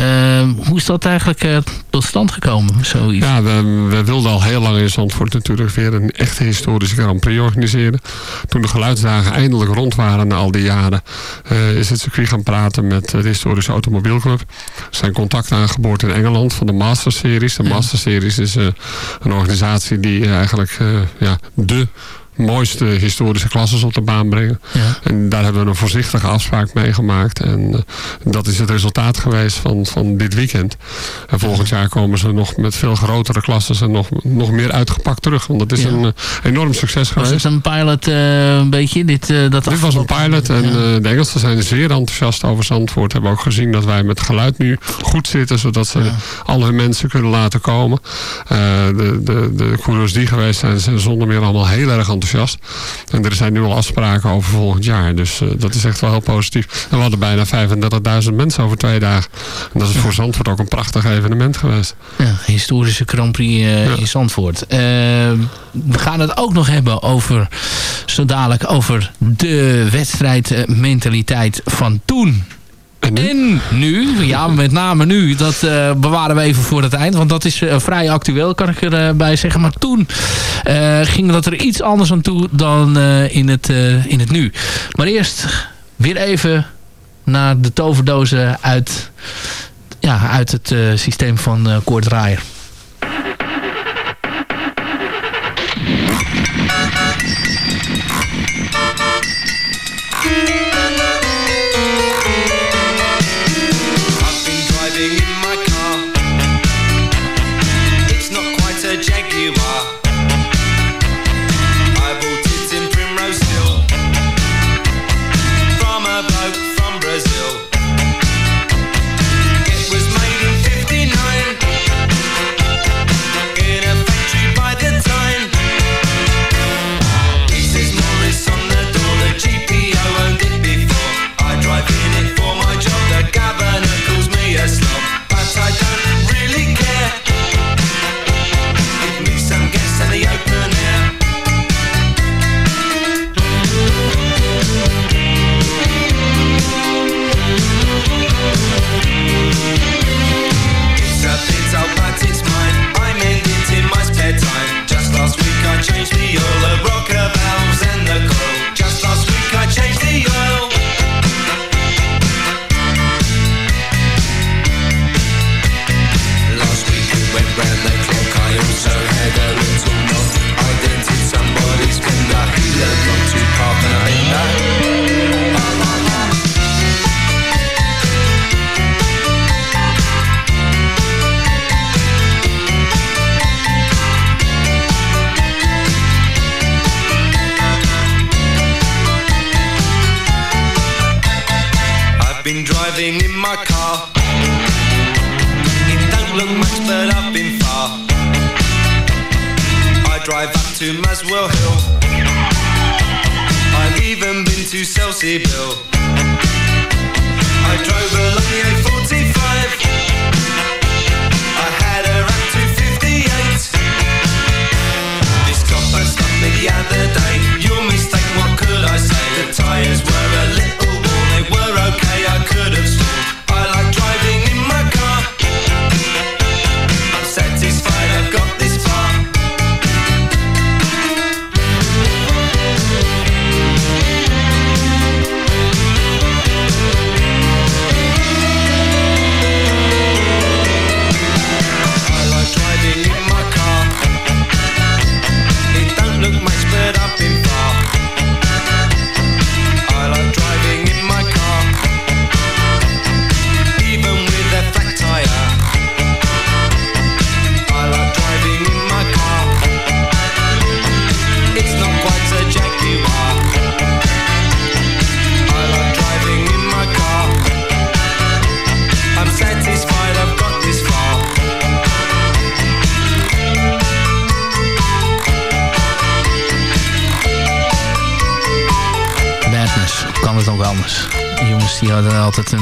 Uh, hoe is dat eigenlijk uh, tot stand gekomen? Zoiets? Ja, we, we, wilden al heel lang in Zandvoort natuurlijk weer een echte historische Grand Prix organiseren. Toen de geluidsdagen eindelijk rond waren na al die jaren, uh, is het circuit gaan praten met de historische automobielclub. Er zijn contacten aangeboord in Engeland van de Master Series. De Master Series is een organisatie die eigenlijk ja, de mooiste historische klasses op de baan brengen. Ja. En daar hebben we een voorzichtige afspraak mee gemaakt. En uh, dat is het resultaat geweest van, van dit weekend. En volgend jaar komen ze nog met veel grotere klasses en nog, nog meer uitgepakt terug. Want dat is ja. een uh, enorm succes geweest. Was het een pilot uh, een beetje? Dit, dat dit was een pilot en de Engelsen zijn zeer enthousiast over Zandvoort. Hebben ook gezien dat wij met geluid nu goed zitten. Zodat ze ja. al hun mensen kunnen laten komen. de, de, de coureurs die geweest zijn, zijn zonder meer allemaal heel erg enthousiast enthousiast. En er zijn nu al afspraken over volgend jaar. Dus uh, dat is echt wel heel positief. En we hadden bijna 35.000 mensen over twee dagen. En dat is voor Zandvoort ook een prachtig evenement geweest. Ja, historische Grand Prix uh, ja. in Zandvoort. Uh, we gaan het ook nog hebben over, zo dadelijk, over de wedstrijdmentaliteit van toen. En nu? ja, met name nu, dat uh, bewaren we even voor het eind. Want dat is uh, vrij actueel, kan ik erbij uh, zeggen. Maar toen uh, ging dat er iets anders aan toe dan in, het, in het nu. Maar eerst weer even naar de toverdozen uit, ja, uit het systeem van uh, Koord.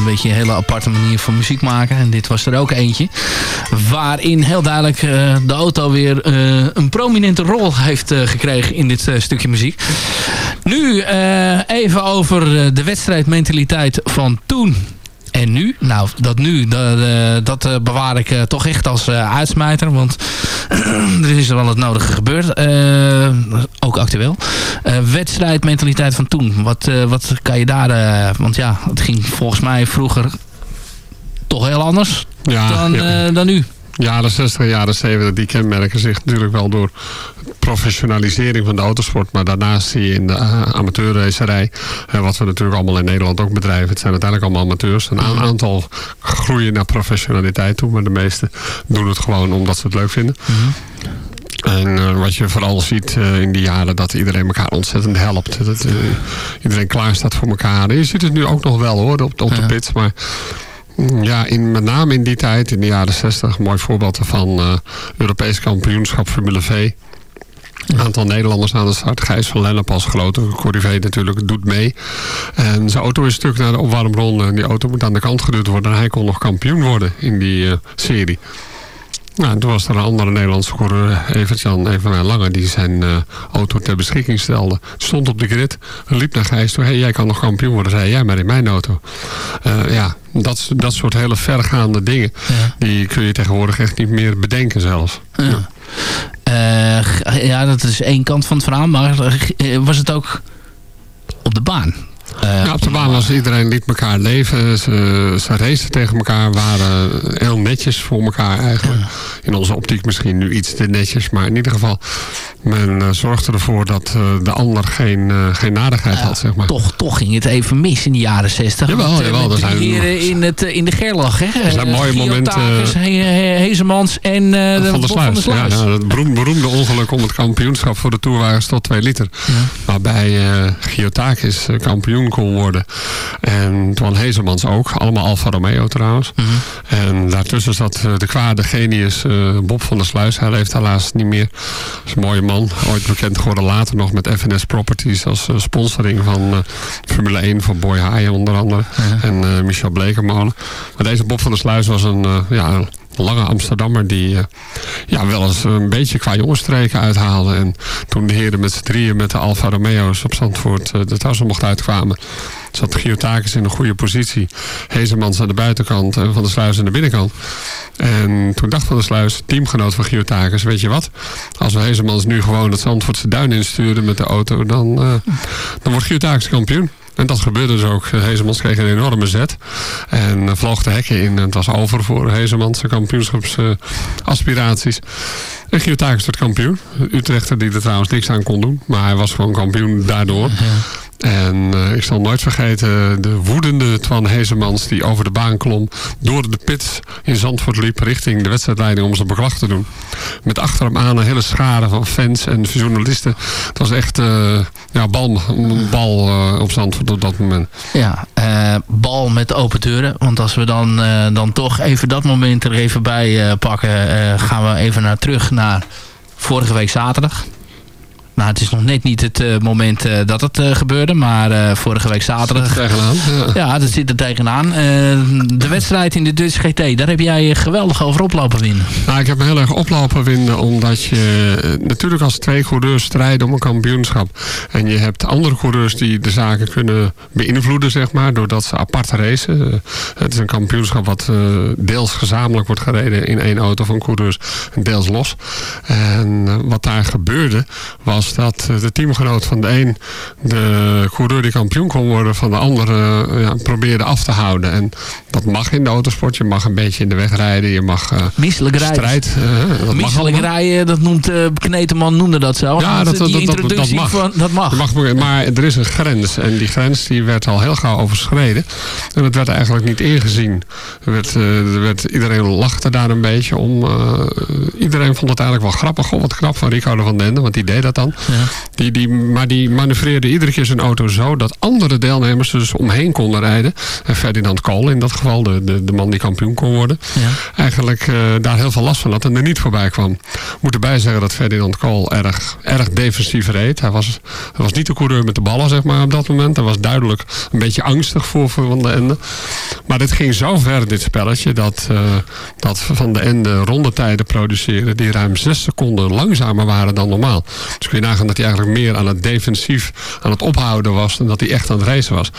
Beetje een hele aparte manier van muziek maken. En dit was er ook eentje. Waarin heel duidelijk eh, de auto weer eh, een prominente rol heeft eh, gekregen in dit stukje muziek. Nu even over de wedstrijdmentaliteit van toen en nu? Nou, dat nu, dat, dat eh, bewaar ik eh, toch echt als eh, uitsmijter. Want er is wel het nodige gebeurd. Ook actueel. Eh, wedstrijdmentaliteit van toen. Wat, wat kan je daar... want ja, het ging volgens mij vroeger toch heel anders Ja, dan, ja. dan nu. Jaren 60 en jaren 70, die kenmerken zich natuurlijk wel door professionalisering van de autosport. Maar daarnaast zie je in de uh, amateurracerij, eh, wat we natuurlijk allemaal in Nederland ook bedrijven. Het zijn uiteindelijk allemaal amateurs. Een aantal groeien naar professionaliteit toe, maar de meeste doen het gewoon omdat ze het leuk vinden. En eh, wat je vooral ziet eh, in die jaren, dat iedereen elkaar ontzettend helpt. Dat eh, iedereen klaar staat voor elkaar. En je ziet het nu ook nog wel hoor, op, op de Ja. pits. Maar ja, in, met name in die tijd, in de jaren 60, een mooi voorbeeld van eh Europees kampioenschap Formule V. Een aantal Nederlanders aan de start. Gijs van Lennep als grote corrivé natuurlijk doet mee. En zijn auto is stuk naar de opwarmronde. En die auto moet aan de kant geduwd worden. En hij kon nog kampioen worden in die eh, serie. Nou, en toen was er een andere Nederlandse coureur, Evert-Jan Evenwijn Lange, die zijn eh, auto ter beschikking stelde. Stond op de grid, liep naar Gijs toe. hey, jij kan nog kampioen worden. Zei jij maar in mijn auto. Eh, ja, dat, dat soort hele vergaande dingen, Ja. die kun je tegenwoordig echt niet meer bedenken zelfs. Ja. Eh, ja, dat is één kant van het verhaal. Maar eh, was het ook op de baan? Eh, Ja, op de baan was iedereen liet elkaar leven. Ze, ze racen tegen elkaar, waren heel netjes voor elkaar eigenlijk. In onze optiek misschien nu iets te netjes, maar in ieder geval... men eh, zorgde ervoor dat eh, de ander geen, geen nadigheid had, zeg maar. toch, toch ging het even mis in de jaren zestig. Jawel, Met, jawel, met zijn- heren in, het, in de Gerlach. Hè? Er zijn mooie momenten, Takers, Hezemans en de van de Bob Sluis. Ja, ja, het beroemde, ongeluk om het kampioenschap voor de toerwagens tot 2 liter. Waarbij eh Giotakis kampioen kon worden. En Twan Hezemans ook. Allemaal Alfa Romeo trouwens. Mhm. En daartussen zat eh, de kwade genius eh, Bob van der Sluis. Hij leeft helaas niet meer. Dat is een mooie man. Ooit bekend geworden later nog met FNS Properties als eh, sponsoring van Formule 1 voor Boy Haaien onder andere. En eh, Michel Blekermolen. Maar deze Bob van der Sluis was een, ja, een lange Amsterdammer die eh, ja, wel eens een beetje qua jongensstreken uithaalde. En toen de heren met z'n drieën met de Alfa Romeo's op Zandvoort eh, de tassen mocht uitkwamen, zat Giotakis in een goede positie. Hezemans aan de buitenkant en Van der Sluis aan de binnenkant. En toen dacht Van der Sluis, teamgenoot van Giotakis, weet je wat? Als we Hezemans nu gewoon het Zandvoortse duin insturen met de auto, dan, eh, dan wordt Giotakis kampioen. En dat gebeurde dus ook. Hezemans kreeg een enorme zet. En eh, vloog de hekken in. En het was over voor Hezemans kampioenschapsaspiraties. en Giotakis werd kampioen. Utrechter die er trouwens niks aan kon doen. Maar hij was gewoon kampioen daardoor. En eh, ik zal nooit vergeten de woedende Twan Hezemans die over de baan klom. Door de pits in Zandvoort liep richting de wedstrijdleiding om zijn beklag te doen. Met achter hem aan een hele schade van fans en journalisten. Het was echt uh, ja, bal, bal uh, op Zandvoort op dat moment. Ja, bal met open deuren. Want als we dan, dan toch even dat moment er even bij pakken... gaan we even naar terug naar vorige week zaterdag. Nou, het is nog net niet het uh, moment uh, dat het uh, gebeurde. Maar vorige week zaterdag... Zit. Ja, ja dat zit er tegenaan. de wedstrijd in de Dutch GT, daar heb jij geweldig over oplopen winnen. Nou, ik heb me heel erg oplopen winnen. Omdat je natuurlijk als twee coureurs strijden om een kampioenschap. En je hebt andere coureurs die de zaken kunnen beïnvloeden, zeg maar. Doordat ze apart racen. het is een kampioenschap wat deels gezamenlijk wordt gereden in één auto van coureurs. En deels los. En wat daar gebeurde was dat de teamgenoot van de een de coureur die kampioen kon worden van de andere ja, probeerde af te houden. En dat mag in de autosport. Je mag een beetje in de weg rijden. Je mag uh, Misselijk strijd. Uh, Misselijk rijden, dat noemt uh, Kneteman noemde dat zo. Ja, dat, dat, dat, dat, mag. Van, dat mag. mag. Maar er is een grens. En die grens die werd al heel gauw overschreden. En dat werd eigenlijk niet ingezien. Er werd, er werd, iedereen lachte daar een beetje om. iedereen vond het eigenlijk wel grappig. Goh, wat knap van Ricardo van den Ende. Want die deed dat dan. Ja. Die, die, maar die manoeuvreerde iedere keer zijn auto zo dat andere deelnemers er dus omheen konden rijden. En Ferdinand Kool in dat geval, de, de, de man die kampioen kon worden, ja. eigenlijk uh, daar heel veel last van had en er niet voorbij kwam. Ik moet erbij zeggen dat Ferdinand Kool erg, erg defensief reed. Hij was, hij was niet de coureur met de ballen zeg maar op dat moment. Hij was duidelijk een beetje angstig voor Van de Ende. Maar dit ging zo ver dit spelletje dat, uh, dat Van de Ende rondetijden produceerde die ruim zes seconden langzamer waren dan normaal. Dus kun je dat hij eigenlijk meer aan het defensief, aan het ophouden was... dan dat hij echt aan het racen was.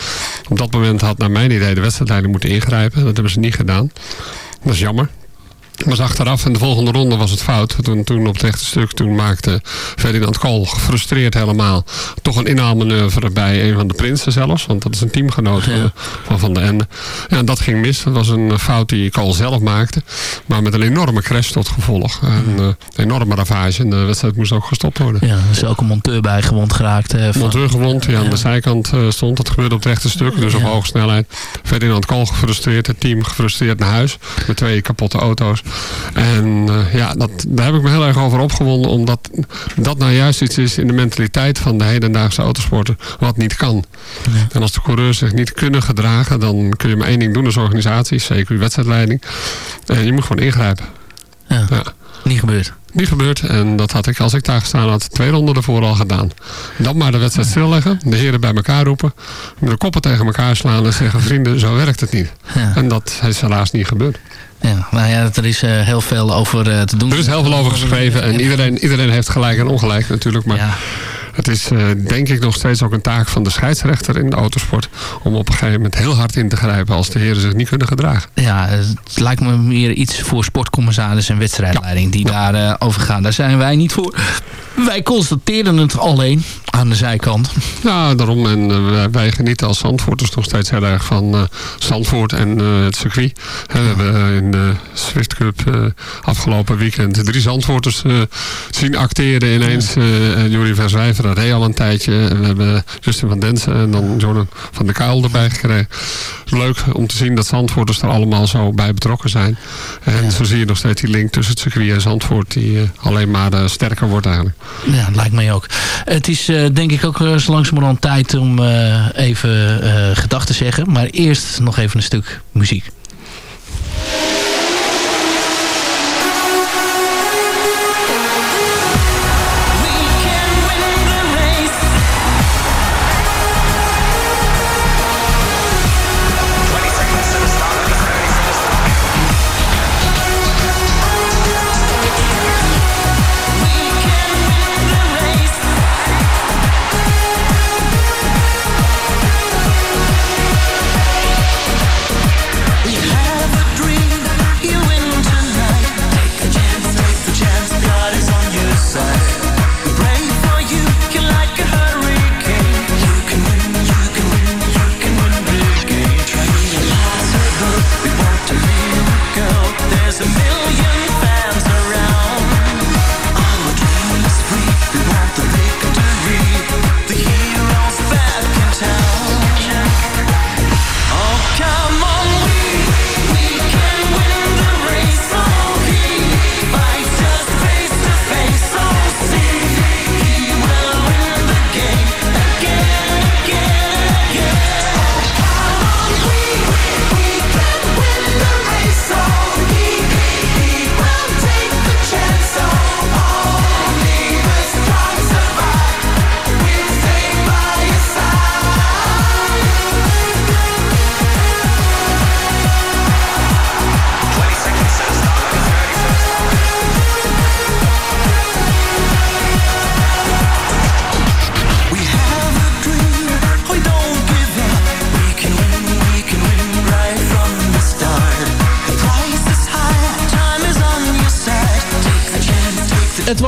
Op dat moment had naar mijn idee de wedstrijdleider moeten ingrijpen. Dat hebben ze niet gedaan. Dat is jammer was achteraf en de volgende ronde was het fout. Toen, toen op het rechte stuk toen maakte Ferdinand Kool gefrustreerd helemaal. Toch een inhaalmanoeuvre bij een van de prinsen zelfs. Want dat is een teamgenoot ja. van Van de Ende. Ja, en dat ging mis. Dat was een fout die Kool zelf maakte. Maar met een enorme crash tot gevolg. En, uh, een enorme ravage. En de wedstrijd moest ook gestopt worden. Ja, er is ook een monteur bij gewond geraakt. Van... Monteur gewond, die aan de zijkant uh, stond. Dat gebeurde op het rechte stuk. Dus op hoge snelheid. Ferdinand Kool gefrustreerd. Het team gefrustreerd naar huis. Met twee kapotte auto's. En uh, ja, dat, daar heb ik me heel erg over opgewonden. Omdat dat nou juist iets is in de mentaliteit van de hedendaagse autosporter. Wat niet kan. Ja. En als de coureurs zich niet kunnen gedragen. Dan kun je maar één ding doen als organisatie. Zeker uw wedstrijdleiding. En je moet gewoon ingrijpen. Ja, ja. Niet gebeurd. Niet gebeurd. En dat had ik, als ik daar gestaan had, twee ronden ervoor al gedaan. Dan maar de wedstrijd stilleggen. De heren bij elkaar roepen. De koppen tegen elkaar slaan en zeggen... vrienden, zo werkt het niet. Ja. En dat is helaas niet gebeurd. Ja, nou ja, er is uh, heel veel over uh, te doen. Er is heel veel over geschreven. En iedereen, iedereen heeft gelijk en ongelijk natuurlijk. Maar ja. Het is uh, denk ik nog steeds ook een taak van de scheidsrechter in de autosport. Om op een gegeven moment heel hard in te grijpen als de heren zich niet kunnen gedragen. Ja, het lijkt me meer iets voor sportcommissaris en wedstrijdleiding ja. die ja. daar over gaan. Daar zijn wij niet voor. Wij constateren het alleen aan de zijkant. Ja, daarom. En uh, wij, genieten als Zandvoorters nog steeds heel erg van uh, Zandvoort en uh, het circuit. we hebben in de Swift Cup afgelopen weekend drie Zandvoorters zien acteren ineens. Ja. Jurie Verswijver reed al een tijdje. En we hebben Justin van Densen en dan Jordan van der Kuil erbij gekregen. Leuk om te zien dat Zandvoorters er allemaal zo bij betrokken zijn. En ja. zo zie je nog steeds die link tussen het circuit en Zandvoort die alleen maar sterker wordt eigenlijk. Ja, dat lijkt mij ook. Het is uh, denk ik ook zo langzamerhand tijd om even gedag te zeggen. Maar eerst nog even een stuk muziek.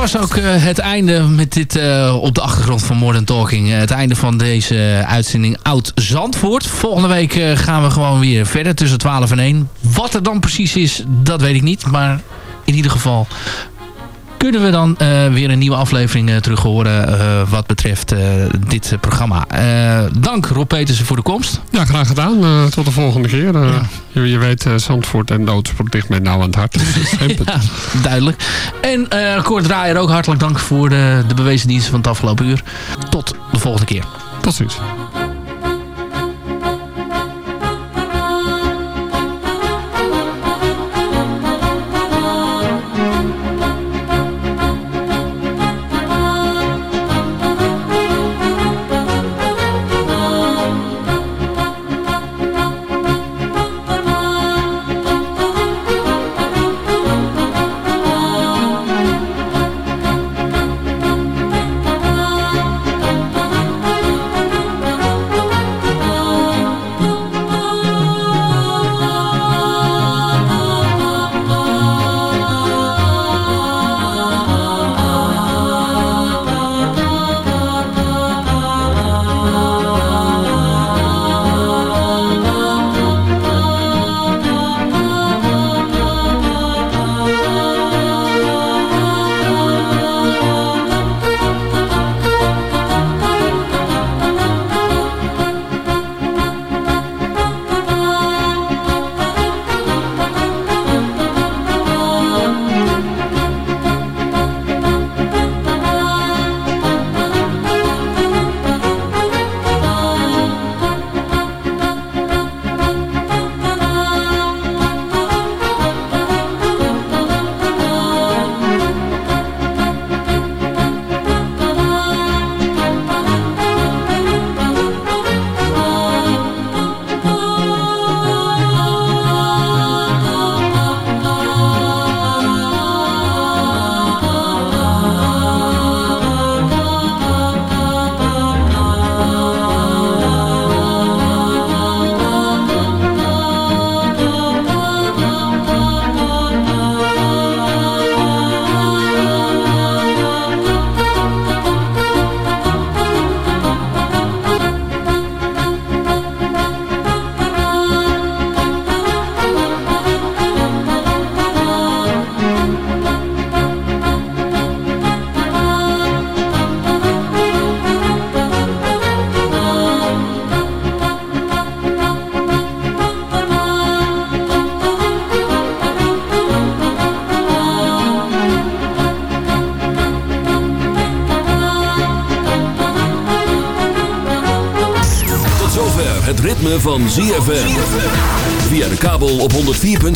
Was ook eh, het einde met dit eh, op de achtergrond van Modern Talking. Eh, het einde van deze uitzending Oud Zandvoort. Volgende week gaan we gewoon weer verder tussen 12 en 1. Wat er dan precies is, dat weet ik niet. Maar in ieder geval kunnen we dan eh, weer een nieuwe aflevering uh, terug horen uh, wat betreft dit programma. dank Rob Petersen voor de komst. Ja, graag gedaan. tot de volgende keer. Ja. Je, je, weet, Zandvoort en Noodsport ligt mij nauw aan het hart. ja, duidelijk. En Kort Draaier ook hartelijk dank voor de, de bewezen diensten van het afgelopen uur. Tot de volgende keer. Tot ziens.